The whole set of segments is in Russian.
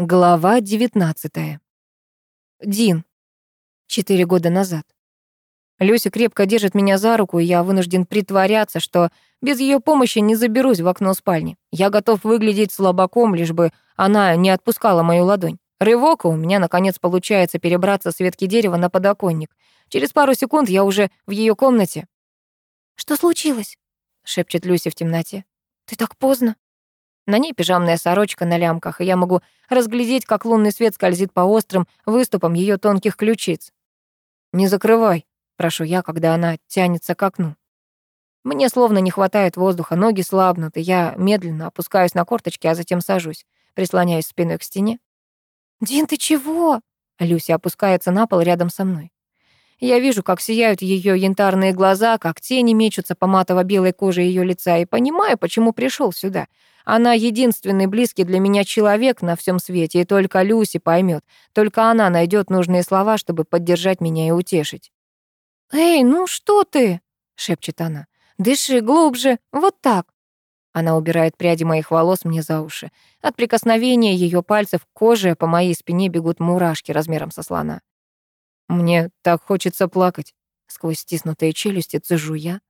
Глава 19. Дин. Четыре года назад. Люся крепко держит меня за руку, и я вынужден притворяться, что без ее помощи не заберусь в окно спальни. Я готов выглядеть слабаком, лишь бы она не отпускала мою ладонь. Рывок, и у меня, наконец, получается перебраться с ветки дерева на подоконник. Через пару секунд я уже в ее комнате. «Что случилось?» — шепчет Люся в темноте. «Ты так поздно». На ней пижамная сорочка на лямках, и я могу разглядеть, как лунный свет скользит по острым выступам ее тонких ключиц. «Не закрывай», — прошу я, когда она тянется к окну. Мне словно не хватает воздуха, ноги слабнут, и я медленно опускаюсь на корточки, а затем сажусь, прислоняясь спиной к стене. «Дин, ты чего?» Люся опускается на пол рядом со мной. Я вижу, как сияют ее янтарные глаза, как тени мечутся по матово-белой коже ее лица, и понимаю, почему пришел сюда. Она единственный близкий для меня человек на всем свете, и только Люси поймет. Только она найдет нужные слова, чтобы поддержать меня и утешить. «Эй, ну что ты?» — шепчет она. «Дыши глубже, вот так». Она убирает пряди моих волос мне за уши. От прикосновения ее пальцев к коже по моей спине бегут мурашки размером со слона. Мне так хочется плакать. Сквозь стиснутые челюсти цежу я.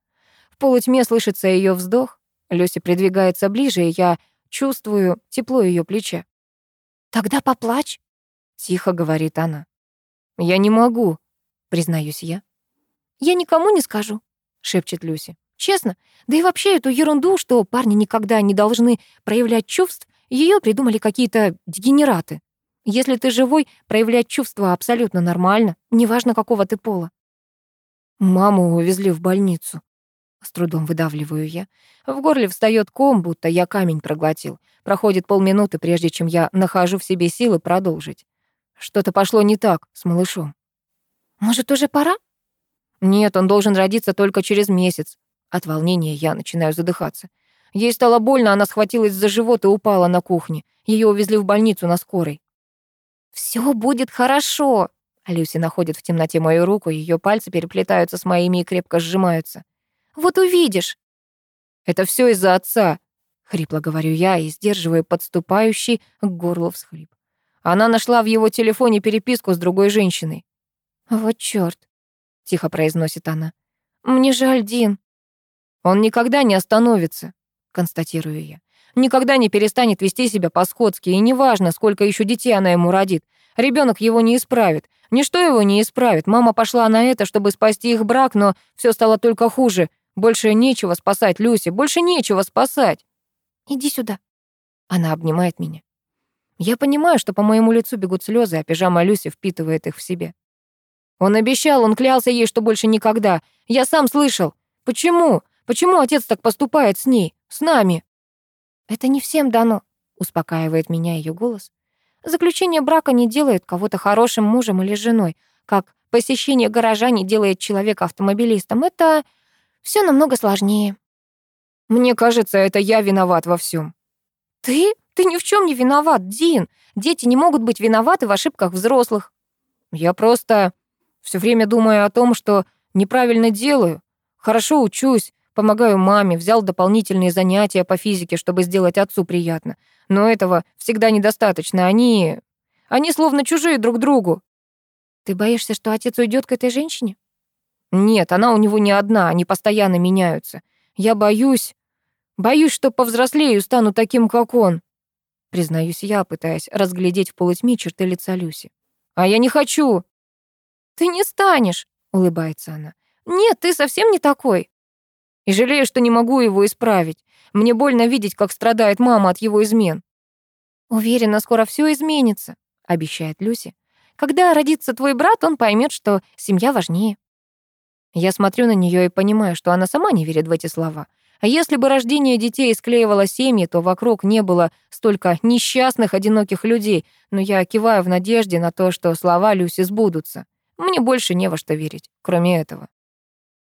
В полутьме слышится ее вздох. Люся придвигается ближе, и я чувствую тепло ее плеча. «Тогда поплачь», — тихо говорит она. «Я не могу», — признаюсь я. «Я никому не скажу», — шепчет Люся. «Честно, да и вообще эту ерунду, что парни никогда не должны проявлять чувств, ее придумали какие-то дегенераты. Если ты живой, проявлять чувства абсолютно нормально, неважно, какого ты пола». Маму увезли в больницу. С трудом выдавливаю я. В горле встает ком, будто я камень проглотил. Проходит полминуты, прежде чем я нахожу в себе силы продолжить. Что-то пошло не так с малышом. Может, уже пора? Нет, он должен родиться только через месяц. От волнения я начинаю задыхаться. Ей стало больно, она схватилась за живот и упала на кухне. Ее увезли в больницу на скорой. Все будет хорошо. Люси находит в темноте мою руку, ее пальцы переплетаются с моими и крепко сжимаются. Вот увидишь. Это все из-за отца, хрипло говорю я и сдерживаю подступающий к горлу всхлип. Она нашла в его телефоне переписку с другой женщиной. Вот чёрт, тихо произносит она. Мне жаль, Дин. Он никогда не остановится, констатирую я. Никогда не перестанет вести себя по-скотски, и неважно, сколько еще детей она ему родит. Ребенок его не исправит. Ничто его не исправит. Мама пошла на это, чтобы спасти их брак, но все стало только хуже. Больше нечего спасать, Люси, больше нечего спасать. Иди сюда. Она обнимает меня. Я понимаю, что по моему лицу бегут слезы, а пижама Люси впитывает их в себе. Он обещал, он клялся ей, что больше никогда. Я сам слышал. Почему? Почему отец так поступает с ней, с нами? Это не всем дано, успокаивает меня ее голос. Заключение брака не делает кого-то хорошим мужем или женой, как посещение гаража не делает человека автомобилистом. Это все намного сложнее. Мне кажется, это я виноват во всем. Ты? Ты ни в чем не виноват, Дин. Дети не могут быть виноваты в ошибках взрослых. Я просто все время думаю о том, что неправильно делаю. Хорошо учусь, помогаю маме, взял дополнительные занятия по физике, чтобы сделать отцу приятно. Но этого всегда недостаточно. Они... Они словно чужие друг другу. Ты боишься, что отец уйдет к этой женщине? Нет, она у него не одна, они постоянно меняются. Я боюсь... Боюсь, что повзрослею, стану таким, как он. Признаюсь я, пытаясь разглядеть в полутьме черты лица Люси. А я не хочу. Ты не станешь, улыбается она. Нет, ты совсем не такой. И жалею, что не могу его исправить. Мне больно видеть, как страдает мама от его измен. Уверена, скоро все изменится, обещает Люси. Когда родится твой брат, он поймет, что семья важнее. Я смотрю на нее и понимаю, что она сама не верит в эти слова. А если бы рождение детей склеивало семьи, то вокруг не было столько несчастных, одиноких людей, но я киваю в надежде на то, что слова Люси сбудутся. Мне больше не во что верить, кроме этого.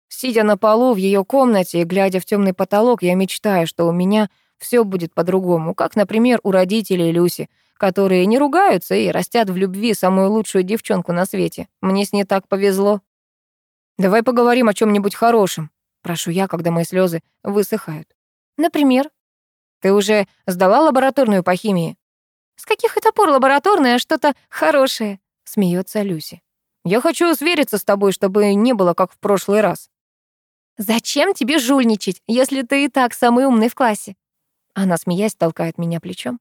Сидя на полу в ее комнате и глядя в темный потолок, я мечтаю, что у меня все будет по-другому, как, например, у родителей Люси, которые не ругаются и растят в любви самую лучшую девчонку на свете. Мне с ней так повезло. Давай поговорим о чем нибудь хорошем, прошу я, когда мои слезы высыхают. Например, ты уже сдала лабораторную по химии? С каких это пор лабораторное что-то хорошее? Смеется Люси. Я хочу свериться с тобой, чтобы не было как в прошлый раз. Зачем тебе жульничать, если ты и так самый умный в классе? Она, смеясь, толкает меня плечом.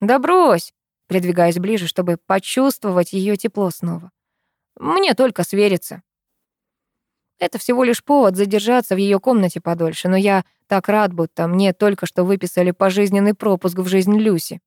Да брось, придвигаясь ближе, чтобы почувствовать ее тепло снова. Мне только свериться. Это всего лишь повод задержаться в ее комнате подольше, но я так рад, будто мне только что выписали пожизненный пропуск в жизнь Люси.